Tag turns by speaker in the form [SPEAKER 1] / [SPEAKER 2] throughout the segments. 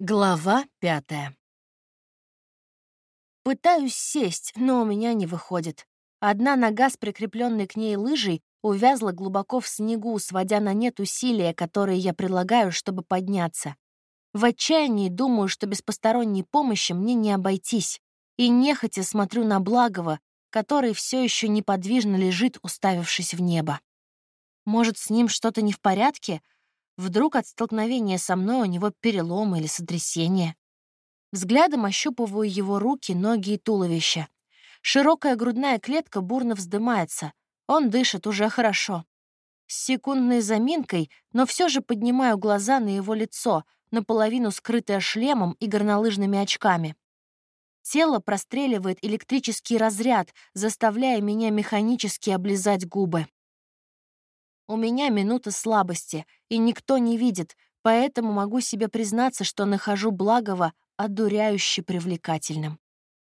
[SPEAKER 1] Глава пятая. Пытаюсь сесть, но у меня не выходит. Одна нога с прикрепленной к ней лыжей увязла глубоко в снегу, сводя на нет усилия, которые я прилагаю, чтобы подняться. В отчаянии думаю, что без посторонней помощи мне не обойтись, и нехотя смотрю на Благова, который все еще неподвижно лежит, уставившись в небо. Может, с ним что-то не в порядке — Вдруг от столкновения со мной у него перелом или сотрясение. Взглядом ощупываю его руки, ноги и туловище. Широкая грудная клетка бурно вздымается. Он дышит уже хорошо. С секундной заминкой, но все же поднимаю глаза на его лицо, наполовину скрытое шлемом и горнолыжными очками. Тело простреливает электрический разряд, заставляя меня механически облизать губы. У меня минута слабости, и никто не видит, поэтому могу себе признаться, что нахожу благого одуряюще привлекательным.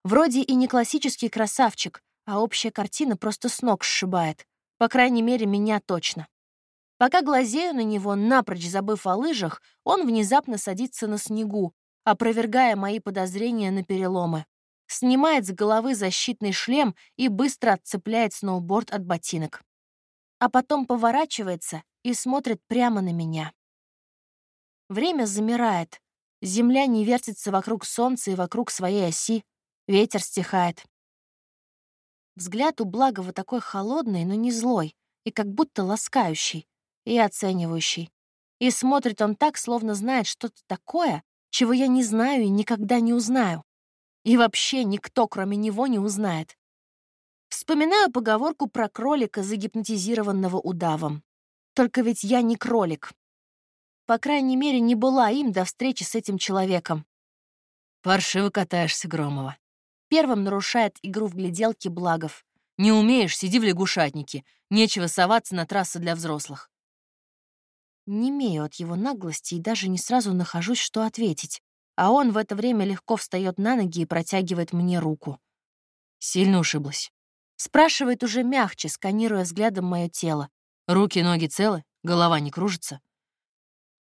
[SPEAKER 1] Вроде и не классический красавчик, а общая картина просто с ног сшибает. По крайней мере, меня точно. Пока глазею на него, напрочь забыв о лыжах, он внезапно садится на снегу, опровергая мои подозрения на переломы. Снимает с головы защитный шлем и быстро отцепляет сноуборд от ботинок а потом поворачивается и смотрит прямо на меня. Время замирает. Земля не вертится вокруг Солнца и вокруг своей оси. Ветер стихает. Взгляд у Благова такой холодный, но не злой, и как будто ласкающий, и оценивающий. И смотрит он так, словно знает что-то такое, чего я не знаю и никогда не узнаю. И вообще никто, кроме него, не узнает. Вспоминаю поговорку про кролика, загипнотизированного удавом. Только ведь я не кролик. По крайней мере, не была им до встречи с этим человеком.
[SPEAKER 2] «Паршиво катаешься, Громова».
[SPEAKER 1] Первым нарушает игру в гляделке Благов.
[SPEAKER 2] «Не умеешь, сиди в лягушатнике. Нечего соваться на трассы для взрослых».
[SPEAKER 1] Не имею от его наглости и даже не сразу нахожусь, что ответить. А он в это время легко встает на ноги и протягивает мне руку.
[SPEAKER 2] Сильно ушиблась.
[SPEAKER 1] Спрашивает уже мягче, сканируя взглядом мое тело.
[SPEAKER 2] Руки, ноги целы? Голова не кружится?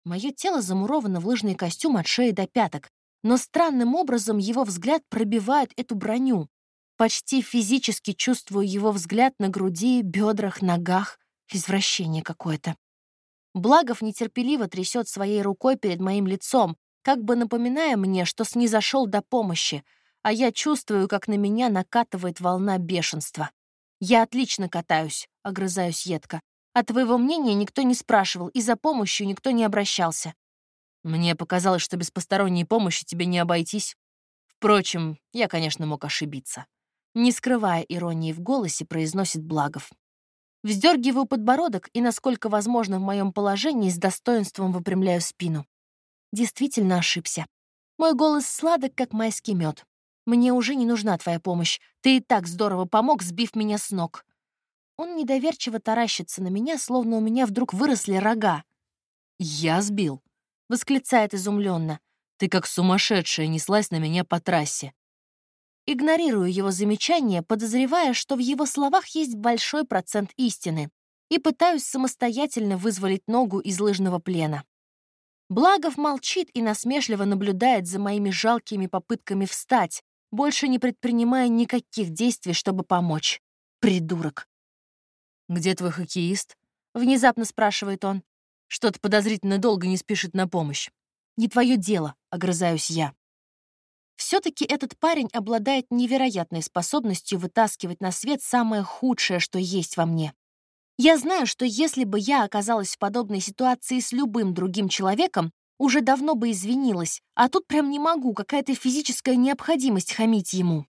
[SPEAKER 1] Мое тело замуровано в лыжный костюм от шеи до пяток, но странным образом его взгляд пробивает эту броню. Почти физически чувствую его взгляд на груди, бедрах, ногах. Извращение какое-то. Благов нетерпеливо трясет своей рукой перед моим лицом, как бы напоминая мне, что снизошел до помощи — а я чувствую, как на меня накатывает волна бешенства. «Я отлично катаюсь», — огрызаюсь едко. «А твоего мнения никто не спрашивал, и за помощью никто не обращался».
[SPEAKER 2] Мне показалось, что без посторонней помощи тебе не обойтись. Впрочем, я, конечно, мог ошибиться.
[SPEAKER 1] Не скрывая иронии в голосе, произносит Благов. Вздергиваю подбородок и, насколько возможно в моем положении, с достоинством выпрямляю спину. Действительно ошибся. Мой голос сладок, как майский мед. Мне уже не нужна твоя помощь. Ты и так здорово помог, сбив меня с ног». Он недоверчиво таращится на меня, словно у меня вдруг выросли рога.
[SPEAKER 2] «Я сбил», —
[SPEAKER 1] восклицает изумленно.
[SPEAKER 2] «Ты как сумасшедшая неслась на меня по трассе».
[SPEAKER 1] Игнорирую его замечание, подозревая, что в его словах есть большой процент истины, и пытаюсь самостоятельно вызволить ногу из лыжного плена. Благов молчит и насмешливо наблюдает за моими жалкими попытками встать, больше не предпринимая никаких действий, чтобы помочь. Придурок.
[SPEAKER 2] «Где твой хоккеист?»
[SPEAKER 1] — внезапно спрашивает он.
[SPEAKER 2] «Что-то подозрительно долго не спешит на помощь».
[SPEAKER 1] «Не твое дело», — огрызаюсь я. все таки этот парень обладает невероятной способностью вытаскивать на свет самое худшее, что есть во мне. Я знаю, что если бы я оказалась в подобной ситуации с любым другим человеком, уже давно бы извинилась, а тут прям не могу, какая-то физическая необходимость хамить ему.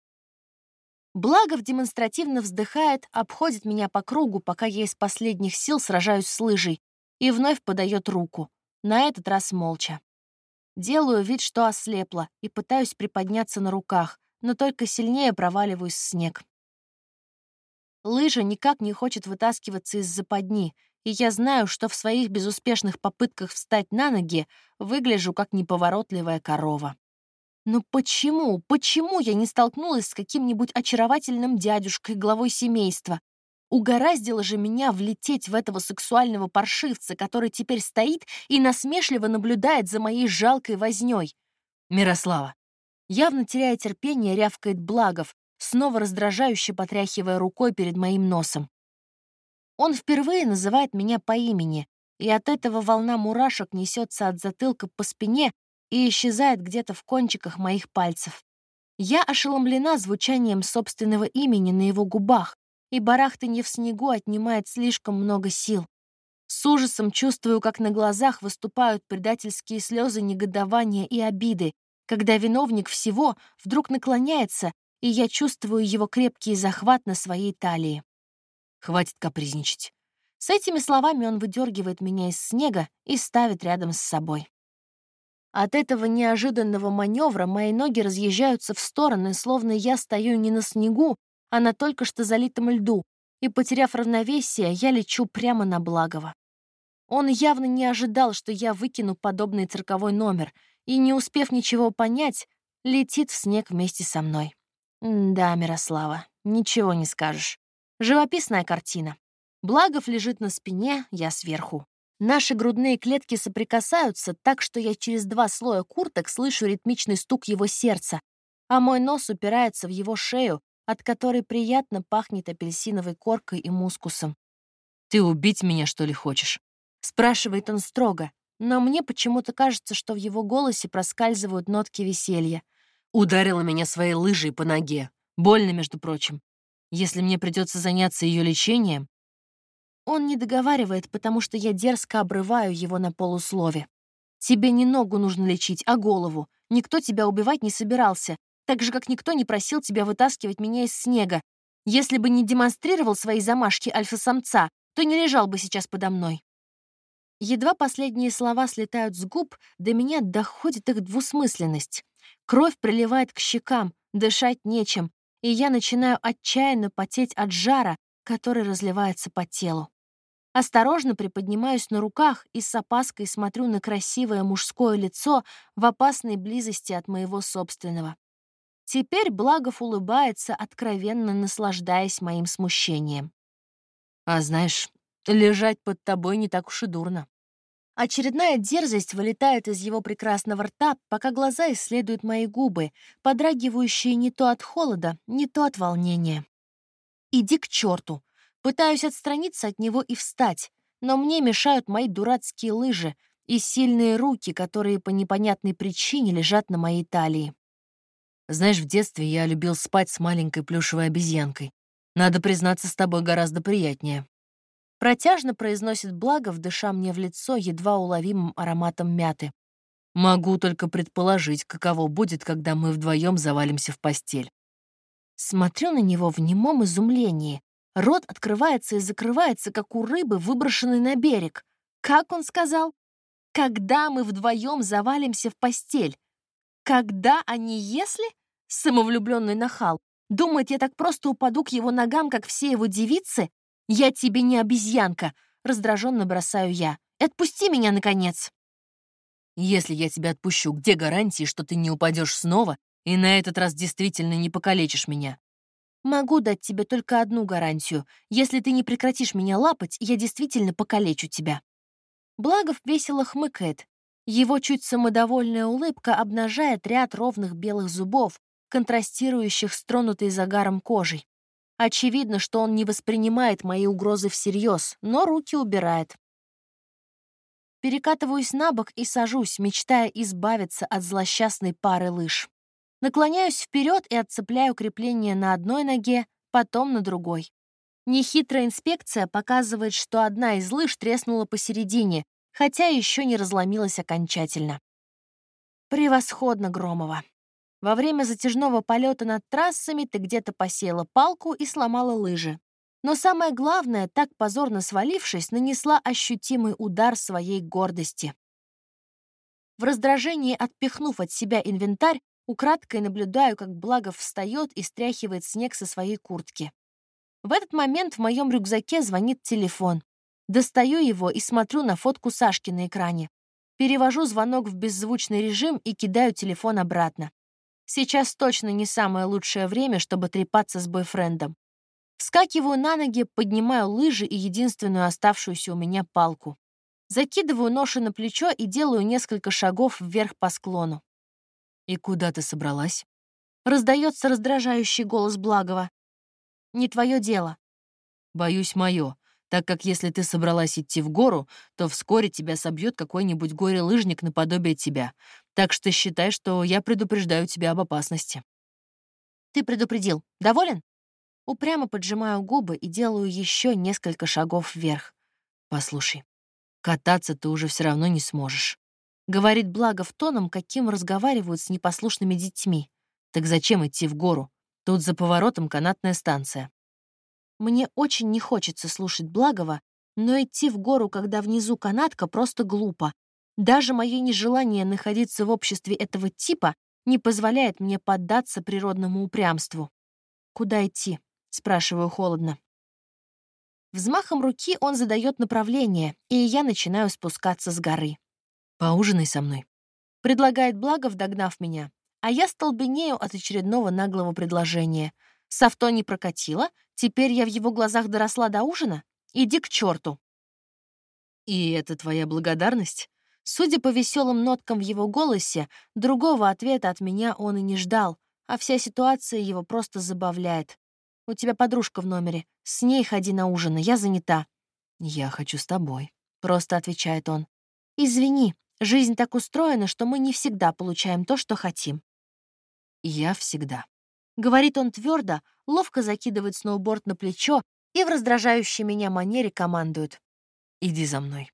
[SPEAKER 1] Благов демонстративно вздыхает, обходит меня по кругу, пока я из последних сил сражаюсь с лыжей, и вновь подает руку, на этот раз молча. Делаю вид, что ослепла, и пытаюсь приподняться на руках, но только сильнее проваливаюсь в снег. Лыжа никак не хочет вытаскиваться из западни, и я знаю, что в своих безуспешных попытках встать на ноги выгляжу как неповоротливая корова. Но почему, почему я не столкнулась с каким-нибудь очаровательным дядюшкой, главой семейства? Угораздило же меня влететь в этого сексуального паршивца, который теперь стоит и насмешливо наблюдает за моей жалкой вознёй.
[SPEAKER 2] Мирослава.
[SPEAKER 1] Явно теряя терпение, рявкает Благов, снова раздражающе потряхивая рукой перед моим носом. Он впервые называет меня по имени, и от этого волна мурашек несется от затылка по спине и исчезает где-то в кончиках моих пальцев. Я ошеломлена звучанием собственного имени на его губах, и барахтанье в снегу отнимает слишком много сил. С ужасом чувствую, как на глазах выступают предательские слезы негодования и обиды, когда виновник всего вдруг наклоняется, и я чувствую его крепкий захват на своей талии.
[SPEAKER 2] Хватит капризничать.
[SPEAKER 1] С этими словами он выдергивает меня из снега и ставит рядом с собой. От этого неожиданного маневра мои ноги разъезжаются в стороны, словно я стою не на снегу, а на только что залитом льду, и, потеряв равновесие, я лечу прямо на Благова. Он явно не ожидал, что я выкину подобный цирковой номер, и, не успев ничего понять, летит в снег вместе со мной. Да, Мирослава, ничего не скажешь. Живописная картина. Благов лежит на спине, я сверху. Наши грудные клетки соприкасаются так, что я через два слоя курток слышу ритмичный стук его сердца, а мой нос упирается в его шею, от которой приятно пахнет апельсиновой коркой и мускусом.
[SPEAKER 2] «Ты убить меня, что ли, хочешь?»
[SPEAKER 1] — спрашивает он строго, но мне почему-то кажется, что в его голосе проскальзывают нотки веселья.
[SPEAKER 2] Ударила меня своей лыжей по ноге. Больно, между прочим. Если мне придется заняться ее лечением...
[SPEAKER 1] Он не договаривает, потому что я дерзко обрываю его на полуслове. Тебе не ногу нужно лечить, а голову. Никто тебя убивать не собирался, так же, как никто не просил тебя вытаскивать меня из снега. Если бы не демонстрировал свои замашки альфа-самца, то не лежал бы сейчас подо мной. Едва последние слова слетают с губ, до меня доходит их двусмысленность. Кровь приливает к щекам, дышать нечем, и я начинаю отчаянно потеть от жара, который разливается по телу. Осторожно приподнимаюсь на руках и с опаской смотрю на красивое мужское лицо в опасной близости от моего собственного. Теперь Благов улыбается, откровенно наслаждаясь моим смущением.
[SPEAKER 2] «А знаешь, лежать под тобой не так уж и дурно.
[SPEAKER 1] Очередная дерзость вылетает из его прекрасного рта, пока глаза исследуют мои губы, подрагивающие не то от холода, не то от волнения. Иди к черту. Пытаюсь отстраниться от него и встать, но мне мешают мои дурацкие лыжи и сильные руки, которые по непонятной причине лежат на моей талии.
[SPEAKER 2] Знаешь, в детстве я любил спать с маленькой плюшевой обезьянкой. Надо признаться, с тобой гораздо приятнее.
[SPEAKER 1] Протяжно произносит Благов, дыша мне в лицо едва уловимым ароматом мяты.
[SPEAKER 2] Могу только предположить, каково будет, когда мы вдвоем завалимся в постель.
[SPEAKER 1] Смотрю на него в немом изумлении. Рот открывается и закрывается, как у рыбы, выброшенной на берег. Как он сказал? Когда мы вдвоем завалимся в постель? Когда, а не если? Самовлюбленный нахал. Думает, я так просто упаду к его ногам, как все его девицы? «Я тебе не обезьянка!» — раздраженно бросаю я. «Отпусти меня, наконец!»
[SPEAKER 2] «Если я тебя отпущу, где гарантии, что ты не упадешь снова и на этот раз действительно не покалечишь меня?»
[SPEAKER 1] «Могу дать тебе только одну гарантию. Если ты не прекратишь меня лапать, я действительно покалечу тебя». Благов весело хмыкает. Его чуть самодовольная улыбка обнажает ряд ровных белых зубов, контрастирующих с тронутой загаром кожей. Очевидно, что он не воспринимает мои угрозы всерьез, но руки убирает. Перекатываюсь на бок и сажусь, мечтая избавиться от злосчастной пары лыж. Наклоняюсь вперед и отцепляю крепление на одной ноге, потом на другой. Нехитрая инспекция показывает, что одна из лыж треснула посередине, хотя еще не разломилась окончательно. Превосходно, Громова. Во время затяжного полета над трассами ты где-то посеяла палку и сломала лыжи. Но самое главное, так позорно свалившись, нанесла ощутимый удар своей гордости. В раздражении, отпихнув от себя инвентарь, украдкой наблюдаю, как Благов встает и стряхивает снег со своей куртки. В этот момент в моем рюкзаке звонит телефон. Достаю его и смотрю на фотку Сашки на экране. Перевожу звонок в беззвучный режим и кидаю телефон обратно. Сейчас точно не самое лучшее время, чтобы трепаться с бойфрендом. Вскакиваю на ноги, поднимаю лыжи и единственную оставшуюся у меня палку. Закидываю ноши на плечо и делаю несколько шагов вверх по склону.
[SPEAKER 2] «И куда ты собралась?»
[SPEAKER 1] Раздается раздражающий голос Благова. «Не твое дело».
[SPEAKER 2] «Боюсь, мое, так как если ты собралась идти в гору, то вскоре тебя собьет какой-нибудь горе-лыжник наподобие тебя. Так что считай, что я предупреждаю тебя об опасности».
[SPEAKER 1] «Ты предупредил. Доволен?» Упрямо поджимаю губы и делаю еще несколько шагов вверх.
[SPEAKER 2] «Послушай, кататься ты уже все равно не сможешь», —
[SPEAKER 1] говорит Благов тоном, каким разговаривают с непослушными детьми.
[SPEAKER 2] «Так зачем идти в гору? Тут за поворотом канатная станция».
[SPEAKER 1] Мне очень не хочется слушать Благова, но идти в гору, когда внизу канатка, просто глупо. Даже мое нежелание находиться в обществе этого типа не позволяет мне поддаться природному упрямству. Куда идти? — спрашиваю холодно. Взмахом руки он задает направление, и я начинаю спускаться с горы.
[SPEAKER 2] «Поужинай со мной», —
[SPEAKER 1] предлагает Благов, догнав меня, а я столбенею от очередного наглого предложения. С авто не прокатило, теперь я в его глазах доросла до ужина? Иди к черту.
[SPEAKER 2] «И это твоя благодарность?»
[SPEAKER 1] Судя по веселым ноткам в его голосе, другого ответа от меня он и не ждал, а вся ситуация его просто забавляет. У тебя подружка в номере. С ней ходи на ужин, я занята».
[SPEAKER 2] «Я хочу с тобой», —
[SPEAKER 1] просто отвечает он. «Извини, жизнь так устроена, что мы не всегда получаем то, что хотим».
[SPEAKER 2] «Я всегда», —
[SPEAKER 1] говорит он твердо, ловко закидывает сноуборд на плечо и в раздражающей меня манере командует.
[SPEAKER 2] «Иди за мной».